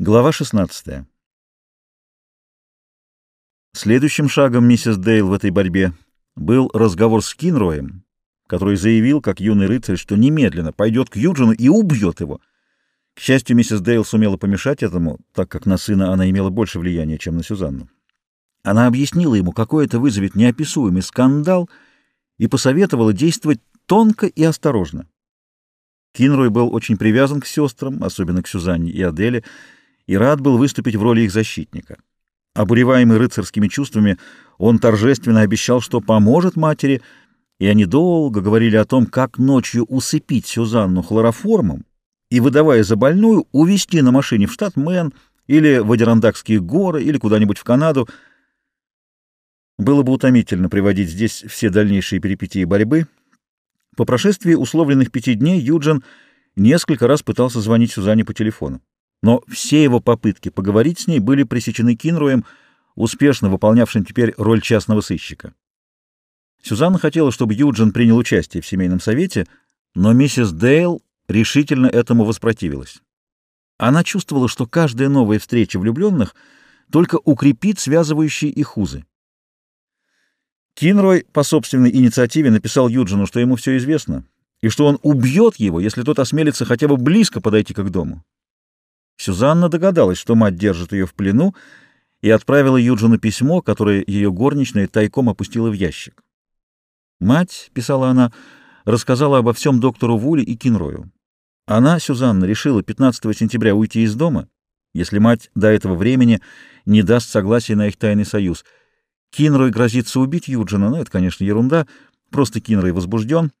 Глава 16. Следующим шагом миссис Дейл в этой борьбе был разговор с Кинроем, который заявил, как юный рыцарь, что немедленно пойдет к Юджину и убьет его. К счастью, миссис Дейл сумела помешать этому, так как на сына она имела больше влияния, чем на Сюзанну. Она объяснила ему, какой это вызовет неописуемый скандал, и посоветовала действовать тонко и осторожно. Кинрой был очень привязан к сестрам, особенно к Сюзанне и Аделе, и рад был выступить в роли их защитника. Обуреваемый рыцарскими чувствами, он торжественно обещал, что поможет матери, и они долго говорили о том, как ночью усыпить Сюзанну хлороформом и, выдавая за больную, увезти на машине в штат Мэн или в Адирандакские горы или куда-нибудь в Канаду. Было бы утомительно приводить здесь все дальнейшие перипетии борьбы. По прошествии условленных пяти дней Юджин несколько раз пытался звонить Сюзанне по телефону но все его попытки поговорить с ней были пресечены Кинруем, успешно выполнявшим теперь роль частного сыщика. Сюзанна хотела, чтобы Юджин принял участие в семейном совете, но миссис Дейл решительно этому воспротивилась. Она чувствовала, что каждая новая встреча влюбленных только укрепит связывающие их узы. Кинрой по собственной инициативе написал Юджину, что ему все известно, и что он убьет его, если тот осмелится хотя бы близко подойти к их дому. Сюзанна догадалась, что мать держит ее в плену, и отправила Юджину письмо, которое ее горничная тайком опустила в ящик. «Мать», — писала она, — рассказала обо всем доктору Вуле и Кинрою. Она, Сюзанна, решила 15 сентября уйти из дома, если мать до этого времени не даст согласия на их тайный союз. Кинрой грозится убить Юджина, но это, конечно, ерунда, просто Кинрой возбужден,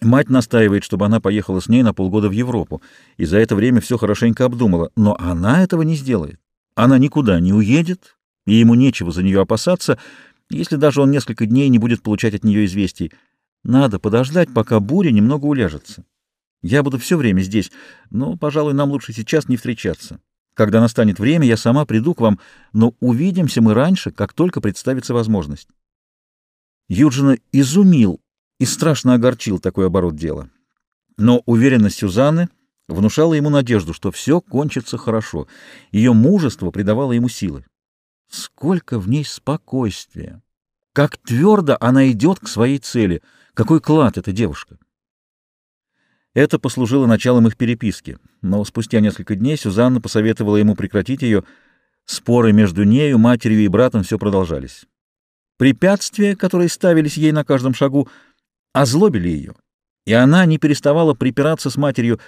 Мать настаивает, чтобы она поехала с ней на полгода в Европу, и за это время все хорошенько обдумала, но она этого не сделает. Она никуда не уедет, и ему нечего за нее опасаться, если даже он несколько дней не будет получать от нее известий. Надо подождать, пока буря немного уляжется. Я буду все время здесь, но, пожалуй, нам лучше сейчас не встречаться. Когда настанет время, я сама приду к вам, но увидимся мы раньше, как только представится возможность. Юджина изумил и страшно огорчил такой оборот дела. Но уверенность Сюзанны внушала ему надежду, что все кончится хорошо. Ее мужество придавало ему силы. Сколько в ней спокойствия! Как твердо она идет к своей цели! Какой клад эта девушка! Это послужило началом их переписки, но спустя несколько дней Сюзанна посоветовала ему прекратить ее. Споры между нею, матерью и братом все продолжались. Препятствия, которые ставились ей на каждом шагу, — озлобили ее, и она не переставала припираться с матерью,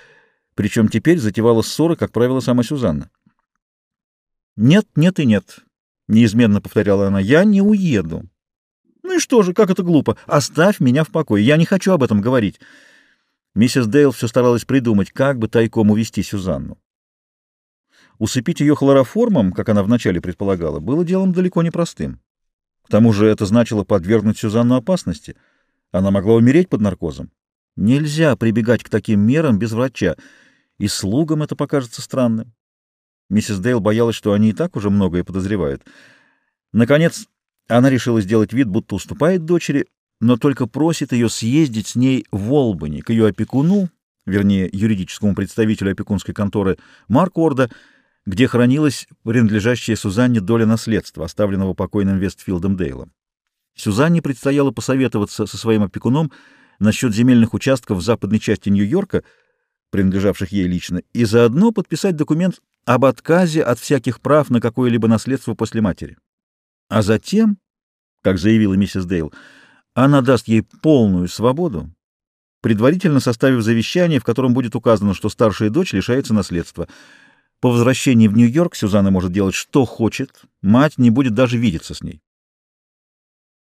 причем теперь затевала ссоры, как правило, сама Сюзанна. «Нет, нет и нет», — неизменно повторяла она, — «я не уеду». «Ну и что же, как это глупо? Оставь меня в покое, я не хочу об этом говорить». Миссис Дейл все старалась придумать, как бы тайком увести Сюзанну. Усыпить ее хлороформом, как она вначале предполагала, было делом далеко не простым. К тому же это значило подвергнуть Сюзанну опасности — она могла умереть под наркозом. Нельзя прибегать к таким мерам без врача, и слугам это покажется странным. Миссис Дейл боялась, что они и так уже многое подозревают. Наконец, она решила сделать вид, будто уступает дочери, но только просит ее съездить с ней в Олбани, к ее опекуну, вернее, юридическому представителю опекунской конторы Маркорда, где хранилась принадлежащая Сузанне доля наследства, оставленного покойным Вестфилдом Дейлом. Сюзанне предстояло посоветоваться со своим опекуном насчет земельных участков в западной части Нью-Йорка, принадлежавших ей лично, и заодно подписать документ об отказе от всяких прав на какое-либо наследство после матери. А затем, как заявила миссис Дейл, она даст ей полную свободу, предварительно составив завещание, в котором будет указано, что старшая дочь лишается наследства. По возвращении в Нью-Йорк Сюзанна может делать, что хочет, мать не будет даже видеться с ней.